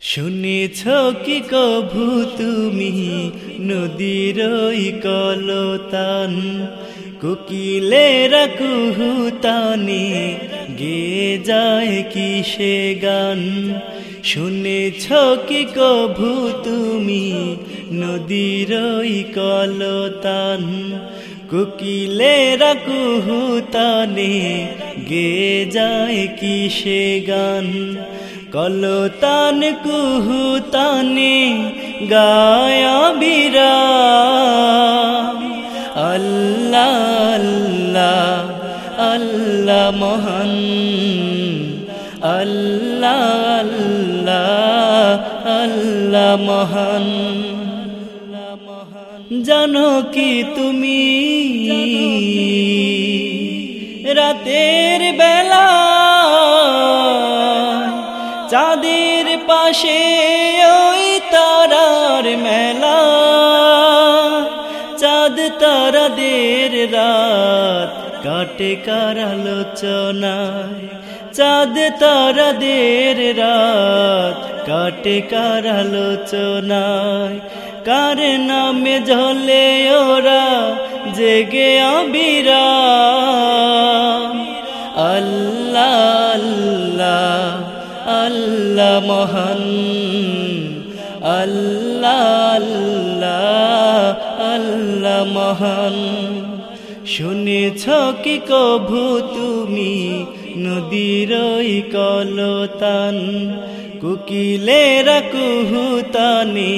শুনেছ কি কভু তুমি নদীর কলতান? কোকিলেরা কুহুতানে গে যায় কি সে গান? শুনেছ কি কভু তুমি নদীর কলতান? কোকিলেরা কুহুতানে গে যায় কি সে গান? কলতান কুহুতানে গায়া বিরা আল্লাহ আল্লাহ আল্লাহ মহান আল্লাহ আল্লাহ আল্লাহ মহান জানো কি তুমি রাতের বেলা চাঁদের পাশে ওই তারার মেলা। চাঁদ তারাদের রাত কাটে কার আলোচনায়। চাঁদ তারাদের রাত কাটে কার আলোচনায়। কার নামে ঝলে ওরা জেগে আবিরা। আল্লাহ আল্লাহ মহান, আল্লাহ আল্লাহ আল্লাহ মহান। শুনেছ কি কভু তুমি নদীর কলতান? কুকিলেরা কুহুতানে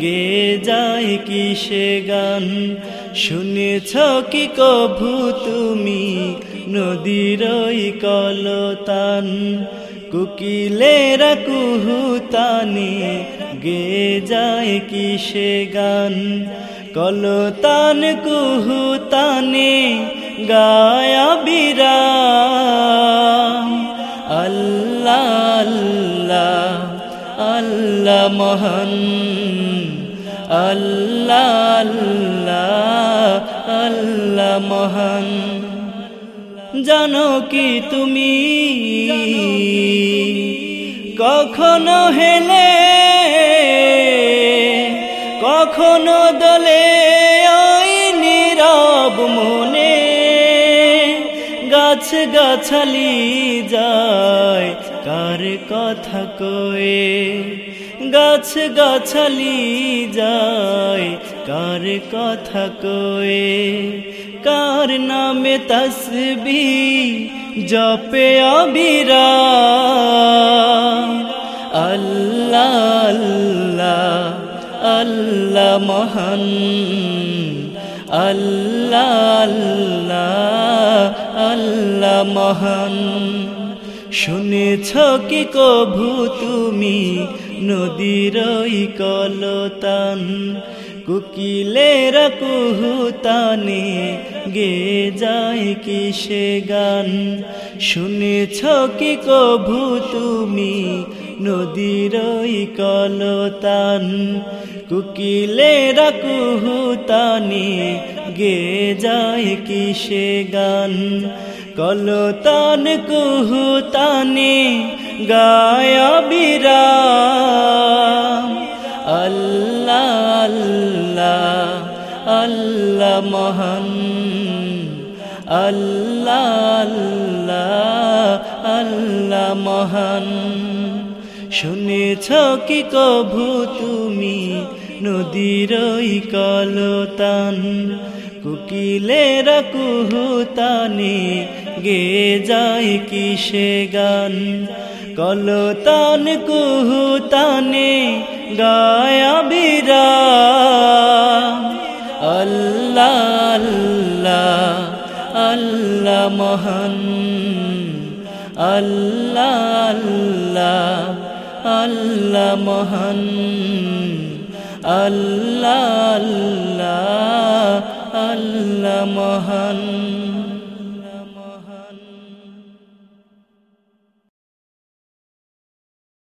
গে যায় কি সে গান? শুনেছ কি কভু তুমি নদীর কলতান? কুকিলেরা কুহুতানে গে যায় কি সে গান? কলতান কুহুতানে গায়া বিরা আল্লাহ আল্লাহ আল্লাহ মহান। আল্লাহ আল্লাহ আল্লাহ মহান। জানো কি তুমি? কখনো হেলে, কখনো দলে ওই নীরব মনে গাছ গাছালি যায়, কার কথা কয়ে? গাছ গাছালি যায়, কার কথা কয়ে? কার নামে তসবি জপে অবিরা আল্লাহ আল্লাহ আল্লাহ মহান। আল্লাহ আল্লাহ আল্লাহ মহান। শুনেছ কি কভু তুমি নদীর কলতান? কুকিলেরা কুহুতানে গে যায় কি সে গান? শুনেছ কি কভু তুমি নদীর কলতান? কুকিলেরা কুহুতানে গে যায় কি সে গান? কলতান কুহুতানে গায়া বিরা আল্লাহ মহান, আল্লাহ আল্লাহ আল্লাহ মহান। শুনেছ কি কভু তুমি নদীর কলতান? কুকিলেরা কুহুতানে গে যায় কি সে গান? কলতান কুহুতানে গায়া বিরা আল্লাহ মহান আল্লাহ আল্লাহ আল্লাহ মহান আল্লাহ আল্লাহ আল্লাহ মহান।